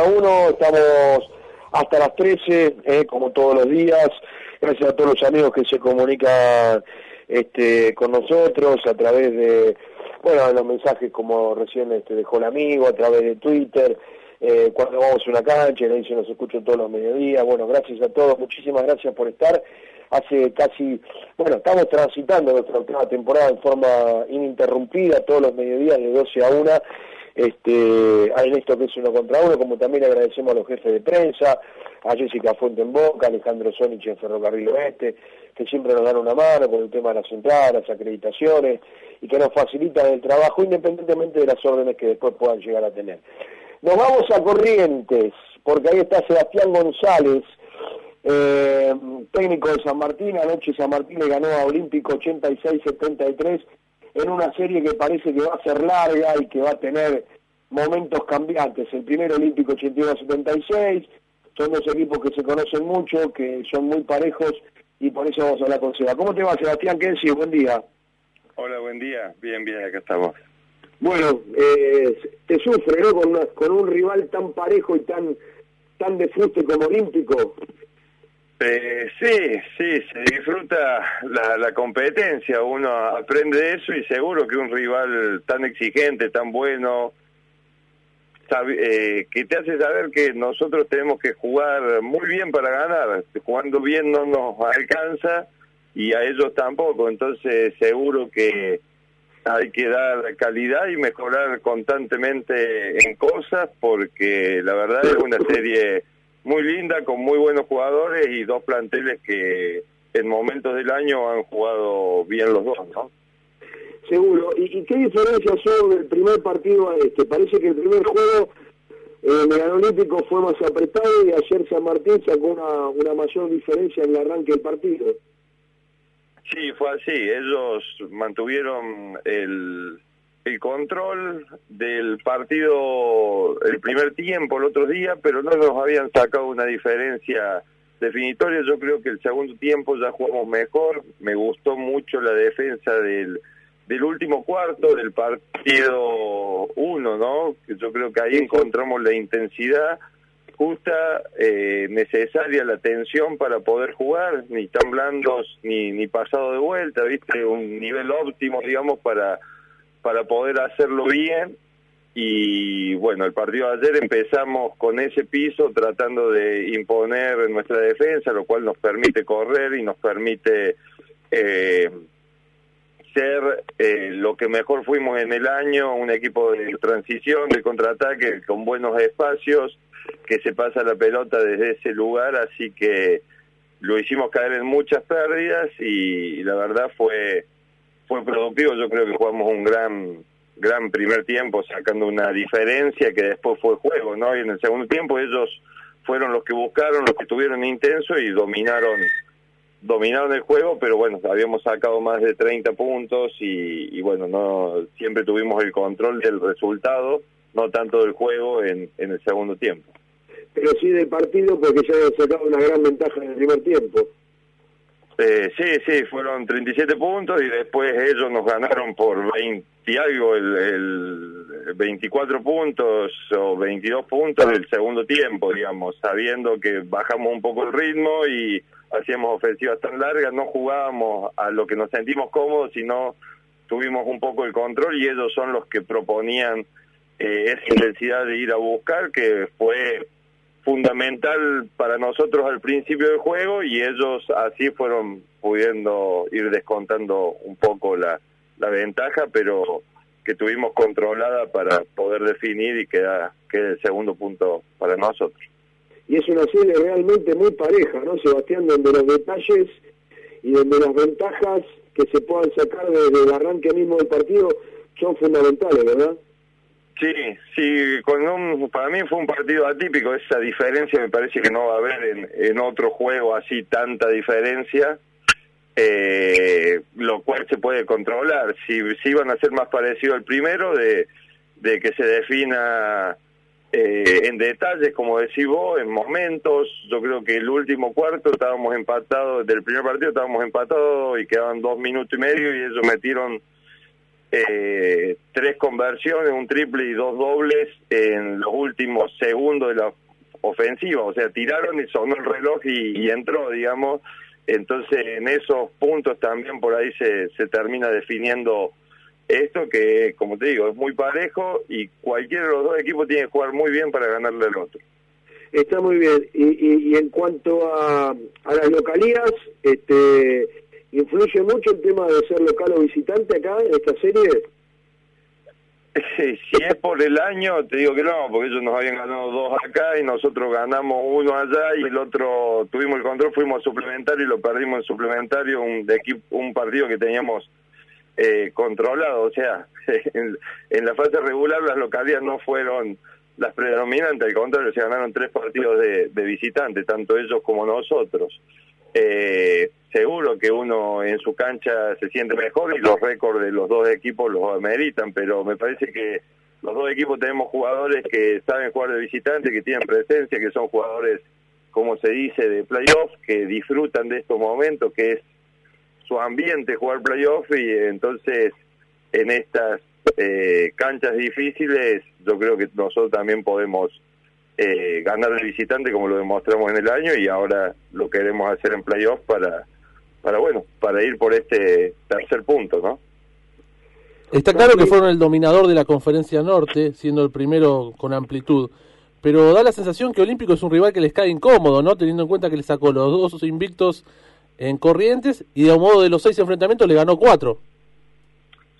contra uno, estamos hasta las 13, eh, como todos los días. Gracias a todos los amigos que se comunican este, con nosotros a través de, bueno, los mensajes como recién este, dejó el amigo, a través de Twitter, eh, cuando vamos a una cancha, le dice nos escucho todos los mediodías. Bueno, gracias a todos, muchísimas gracias por estar. Hace casi, bueno, estamos transitando nuestra última temporada en forma ininterrumpida, todos los mediodías de 12 a 1 este, a Ernesto que es uno contra uno, como también agradecemos a los jefes de prensa, a Jessica Fuente en Boca, Alejandro Sonich en Ferrocarril Oeste, que siempre nos dan una mano con el tema de las entradas, las acreditaciones, y que nos facilitan el trabajo independientemente de las órdenes que después puedan llegar a tener. Nos vamos a Corrientes, porque ahí está Sebastián González, eh, técnico de San Martín, anoche San Martín le ganó a Olímpico 86-73 en una serie que parece que va a ser larga y que va a tener momentos cambiantes. El primer Olímpico 81-76, son dos equipos que se conocen mucho, que son muy parejos y por eso vamos a hablar con Seba. ¿Cómo te va, Sebastián? ¿Qué decís? Buen día. Hola, buen día. Bien, bien, acá estamos. Bueno, eh, te sufre, ¿no? Con, con un rival tan parejo y tan tan de fuste como Olímpico. Eh, sí, sí, se disfruta la, la, competencia, uno aprende de eso y seguro que un rival tan exigente, tan bueno, eh, que te hace saber que nosotros tenemos que jugar muy bien para ganar, jugando bien no nos alcanza y a ellos tampoco, entonces seguro que hay que dar calidad y mejorar constantemente en cosas porque la verdad es una serie muy linda, con muy buenos jugadores y dos planteles que en momentos del año han jugado bien los dos, ¿no? Seguro. ¿Y, qué diferencia son del primer partido a este? Parece que el primer juego en el Olímpico fue más apretado y ayer San Martín sacó una, una mayor diferencia en el arranque del partido. Sí, fue así. Ellos mantuvieron el, el control del partido el primer tiempo el otro día, pero no nos habían sacado una diferencia definitoria. Yo creo que el segundo tiempo ya jugamos mejor. Me gustó mucho la defensa del, del último cuarto del partido uno, ¿no? Yo creo que ahí encontramos la intensidad justa, eh, necesaria, la tensión para poder jugar, ni tan blandos ni, ni pasado de vuelta, ¿viste? Un nivel óptimo, digamos, para para poder hacerlo bien. Y bueno, el partido de ayer empezamos con ese piso tratando de imponer nuestra defensa, lo cual nos permite correr y nos permite eh, ser eh, lo que mejor fuimos en el año, un equipo de transición, de contraataque, con buenos espacios, que se pasa la pelota desde ese lugar, así que lo hicimos caer en muchas pérdidas y la verdad fue fue productivo, yo creo que jugamos un gran gran primer tiempo sacando una diferencia que después fue juego, ¿no? Y en el segundo tiempo ellos fueron los que buscaron, los que estuvieron intenso y dominaron dominaron el juego, pero bueno, habíamos sacado más de 30 puntos y, y bueno, no siempre tuvimos el control del resultado, no tanto del juego en, en el segundo tiempo. Pero sí del partido porque ya habían sacado una gran ventaja en el primer tiempo. Eh, sí, sí, fueron 37 puntos y después ellos nos ganaron por 20 y algo, el, el 24 puntos o 22 puntos del segundo tiempo, digamos, sabiendo que bajamos un poco el ritmo y hacíamos ofensivas tan largas, no jugábamos a lo que nos sentimos cómodos, sino tuvimos un poco el control y ellos son los que proponían eh, esa intensidad de ir a buscar, que fue fundamental para nosotros al principio del juego y ellos así fueron pudiendo ir descontando un poco la, la ventaja, pero que tuvimos controlada para poder definir y queda, quede el segundo punto para nosotros. Y es una serie realmente muy pareja, ¿no, Sebastián? Donde los detalles y donde las ventajas que se puedan sacar desde el arranque mismo del partido son fundamentales, ¿verdad? Sí, sí, con un, para mí fue un partido atípico, esa diferencia me parece que no va a haber en, en otro juego así tanta diferencia, eh, lo cual se puede controlar. Si, si van a ser más parecido al primero, de, de que se defina eh, en detalles, como decís vos, en momentos, yo creo que el último cuarto estábamos empatados, del primer partido estábamos empatados y quedaban dos minutos y medio y ellos metieron eh, tres conversiones, un triple y dos dobles en los últimos segundos de la ofensiva, o sea, tiraron y sonó el reloj y, entró, digamos, entonces en esos puntos también por ahí se, se termina definiendo esto que, como te digo, es muy parejo y cualquiera de los dos equipos tiene que jugar muy bien para ganarle al otro. Está muy bien. Y, y, en cuanto a, a las localías, este, ¿influye mucho el tema de ser local o visitante acá en esta serie? Si es por el año, te digo que no, porque ellos nos habían ganado dos acá y nosotros ganamos uno allá y el otro tuvimos el control, fuimos suplementario y lo perdimos en suplementario, un, de equipo, un partido que teníamos eh, controlado. O sea, en, la fase regular las localidades no fueron las predominantes, al contrario, se ganaron tres partidos de, de visitantes, tanto ellos como nosotros. Eh, seguro que uno en su cancha se siente mejor y los récords de los dos equipos los ameritan, pero me parece que los dos equipos tenemos jugadores que saben jugar de visitante, que tienen presencia, que son jugadores, como se dice, de playoff, que disfrutan de estos momentos, que es su ambiente jugar playoff y entonces en estas eh, canchas difíciles yo creo que nosotros también podemos eh, ganar de visitante como lo demostramos en el año y ahora lo queremos hacer en playoff para para bueno, para ir por este tercer punto, ¿no? Está claro que fueron el dominador de la conferencia norte, siendo el primero con amplitud, pero da la sensación que Olímpico es un rival que les cae incómodo, ¿no? Teniendo en cuenta que le sacó los dos invictos en Corrientes y de un modo de los seis enfrentamientos le ganó cuatro.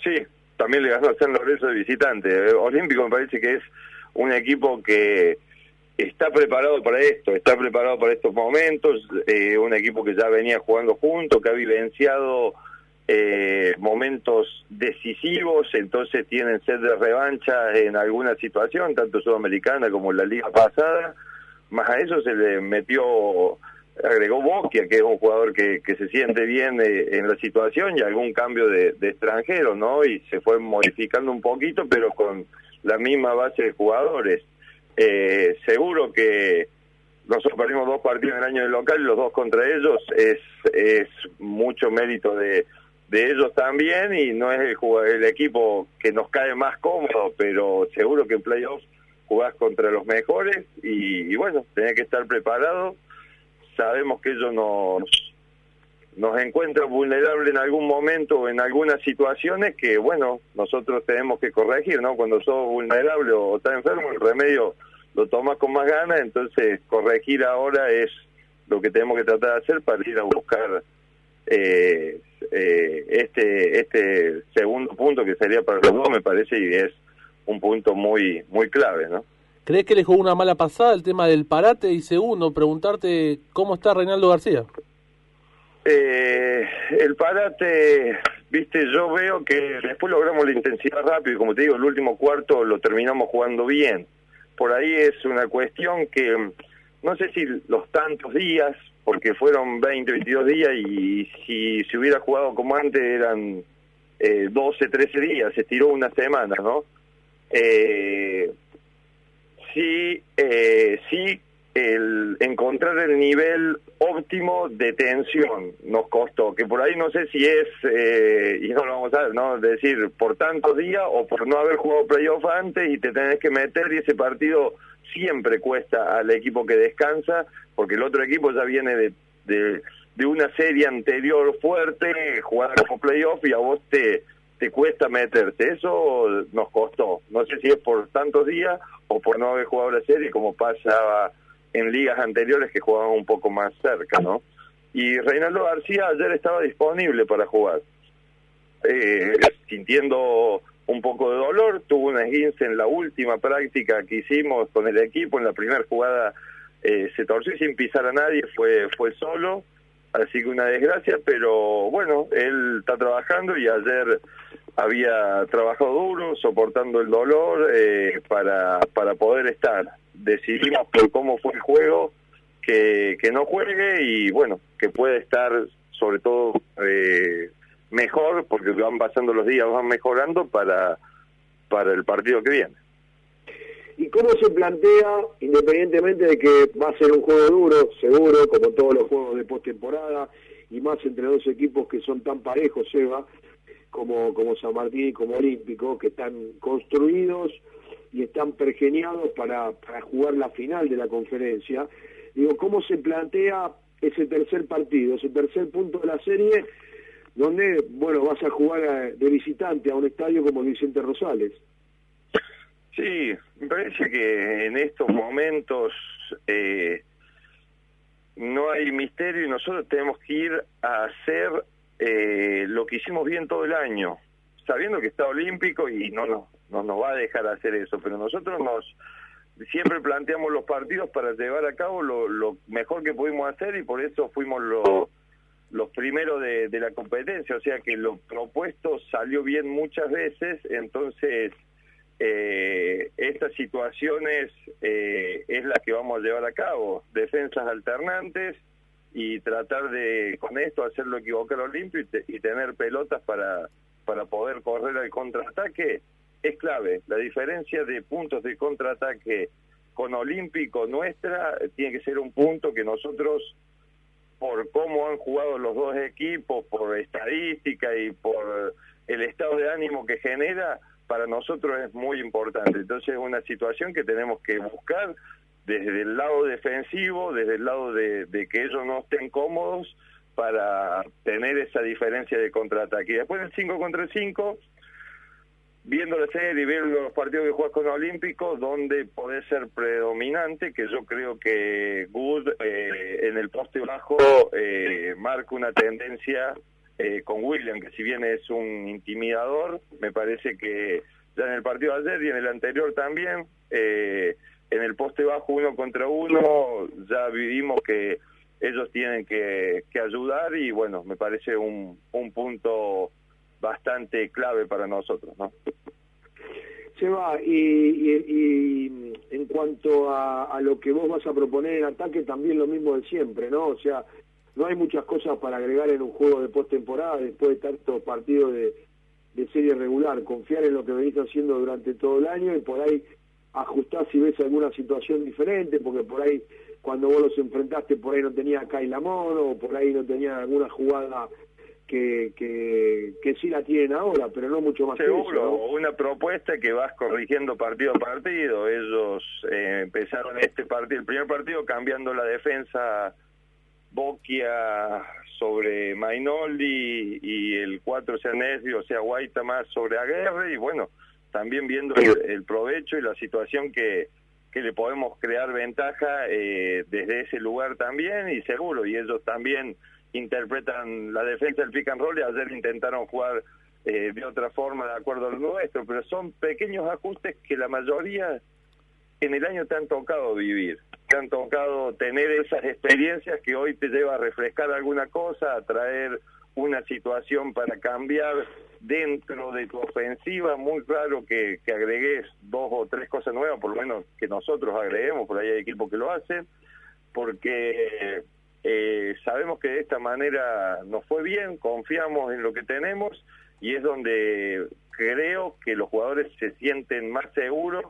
Sí, también le ganó a San Lorenzo de visitante. Olímpico me parece que es un equipo que está preparado para esto, está preparado para estos momentos, eh, un equipo que ya venía jugando junto, que ha vivenciado eh, momentos decisivos, entonces tienen sed de revancha en alguna situación, tanto sudamericana como en la liga pasada, más a eso se le metió, agregó Boquia, que es un jugador que, que se siente bien eh, en la situación y algún cambio de, de extranjero, ¿no? Y se fue modificando un poquito, pero con la misma base de jugadores. Eh, seguro que nosotros perdimos dos partidos en el año de local, los dos contra ellos, es, es mucho mérito de, de ellos también y no es el, el equipo que nos cae más cómodo, pero seguro que en playoffs jugás contra los mejores y, bueno, tenés que estar preparado. Sabemos que ellos nos nos encuentra vulnerable en algún momento o en algunas situaciones que, bueno, nosotros tenemos que corregir, ¿no? Cuando sos vulnerable o estás enfermo, el remedio lo tomas con más ganas, entonces corregir ahora es lo que tenemos que tratar de hacer para ir a buscar eh, eh, este este segundo punto que sería para los dos, me parece, y es un punto muy muy clave, ¿no? ¿Crees que le jugó una mala pasada el tema del parate? Y segundo, preguntarte cómo está Reinaldo García. Eh, el parate, viste, yo veo que después logramos la intensidad rápido y como te digo, el último cuarto lo terminamos jugando bien. Por ahí es una cuestión que no sé si los tantos días, porque fueron 20, 22 días y si se hubiera jugado como antes eran eh, 12, 13 días, se tiró una semana, ¿no? Eh, sí, eh, sí el encontrar el nivel óptimo de tensión nos costó, que por ahí no sé si es, eh, y no lo vamos a ¿no? decir, por tantos días o por no haber jugado playoff antes y te tenés que meter y ese partido siempre cuesta al equipo que descansa, porque el otro equipo ya viene de, de, de una serie anterior fuerte, jugar como playoff y a vos te, te cuesta meterte. Eso nos costó. No sé si es por tantos días o por no haber jugado la serie como pasaba en ligas anteriores que jugaban un poco más cerca, ¿no? Y Reinaldo García ayer estaba disponible para jugar, eh, sintiendo un poco de dolor, tuvo una esguince en la última práctica que hicimos con el equipo, en la primera jugada eh, se torció sin pisar a nadie, fue, fue solo, así que una desgracia, pero bueno, él está trabajando y ayer había trabajado duro, soportando el dolor eh, para, para poder estar decidimos por cómo fue el juego que, que no juegue y bueno, que puede estar sobre todo eh, mejor porque van pasando los días, van mejorando para, para el partido que viene. ¿Y cómo se plantea, independientemente de que va a ser un juego duro, seguro, como todos los juegos de postemporada, y más entre dos equipos que son tan parejos, Eva, como, como San Martín y como Olímpico, que están construidos y están pergeniados para, para jugar la final de la conferencia. Digo, ¿cómo se plantea ese tercer partido, ese tercer punto de la serie, donde, bueno, vas a jugar de visitante a un estadio como Vicente Rosales? Sí, me parece que en estos momentos eh, no hay misterio y nosotros tenemos que ir a hacer eh, lo que hicimos bien todo el año, sabiendo que está olímpico y no, no, no nos va a dejar hacer eso, pero nosotros nos siempre planteamos los partidos para llevar a cabo lo, lo mejor que pudimos hacer y por eso fuimos los los primeros de, de la competencia, o sea que lo propuesto salió bien muchas veces, entonces eh, estas situaciones eh, es la que vamos a llevar a cabo, defensas alternantes y tratar de con esto hacerlo equivocar limpio y, y tener pelotas para, para poder correr al contraataque es clave. La diferencia de puntos de contraataque con Olímpico nuestra tiene que ser un punto que nosotros, por cómo han jugado los dos equipos, por estadística y por el estado de ánimo que genera, para nosotros es muy importante. Entonces es una situación que tenemos que buscar desde el lado defensivo, desde el lado de, que ellos no estén cómodos para tener esa diferencia de contraataque. Y después el 5 contra 5, viendo la serie y viendo los partidos que juegas con Olímpico, donde puede ser predominante, que yo creo que Good eh, en el poste bajo eh, marca una tendencia eh, con William, que si bien es un intimidador, me parece que ya en el partido de ayer y en el anterior también, eh, en el poste bajo uno contra uno, ya vivimos que ellos tienen que, ayudar y bueno, me parece un, un punto bastante clave para nosotros, ¿no? Se va, y, y, en cuanto a, lo que vos vas a proponer en ataque, también lo mismo de siempre, ¿no? O sea, no hay muchas cosas para agregar en un juego de postemporada después de tantos partidos de, serie regular. Confiar en lo que venís haciendo durante todo el año y por ahí ajustar si ves alguna situación diferente, porque por ahí cuando vos los enfrentaste por ahí no tenía Lamón o por ahí no tenía alguna jugada que, que, que sí la tienen ahora, pero no mucho más Seguro, una propuesta que vas corrigiendo partido a partido. Ellos eh, empezaron este partido, el primer partido cambiando la defensa Boquia sobre Mainoldi y el 4 Cernesio, o sea, Guaita más sobre Aguerre y bueno, también viendo el, provecho y la situación que, que le podemos crear ventaja eh, desde ese lugar también y seguro, y ellos también interpretan la defensa del pick and roll y ayer intentaron jugar eh, de otra forma de acuerdo a lo nuestro, pero son pequeños ajustes que la mayoría en el año te han tocado vivir te han tocado tener esas experiencias que hoy te lleva a refrescar alguna cosa, a traer una situación para cambiar dentro de tu ofensiva, muy claro que, que agregues dos o tres cosas nuevas, por lo menos que nosotros agreguemos, por ahí hay equipos que lo hacen, porque eh, sabemos que de esta manera nos fue bien, confiamos en lo que tenemos y es donde creo que los jugadores se sienten más seguros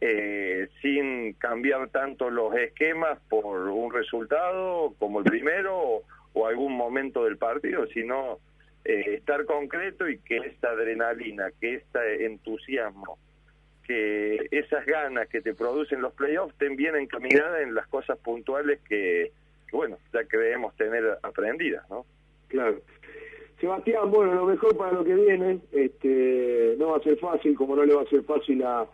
eh, sin cambiar tanto los esquemas por un resultado como el primero o, algún momento del partido, sino eh, estar concreto y que esta adrenalina, que este entusiasmo, que esas ganas que te producen los playoffs estén bien encaminadas en las cosas puntuales que, bueno, ya creemos tener aprendidas, ¿no? Claro. Sebastián, bueno, lo mejor para lo que viene, este, no va a ser fácil, como no le va a ser fácil a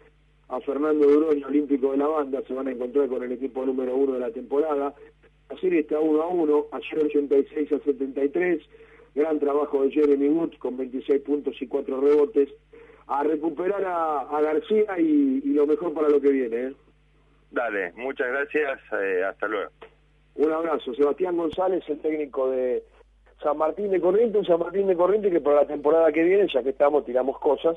a Fernando Durón, olímpico de la banda, se van a encontrar con el equipo número uno de la temporada. La serie está 1 a 1, ayer 86 a 73, gran trabajo de Jeremy Wood con 26 puntos y 4 rebotes, a recuperar a, García y, lo mejor para lo que viene. ¿eh? Dale, muchas gracias, eh, hasta luego. Un abrazo, Sebastián González, el técnico de San Martín de Corriente, un San Martín de Corriente que para la temporada que viene, ya que estamos, tiramos cosas,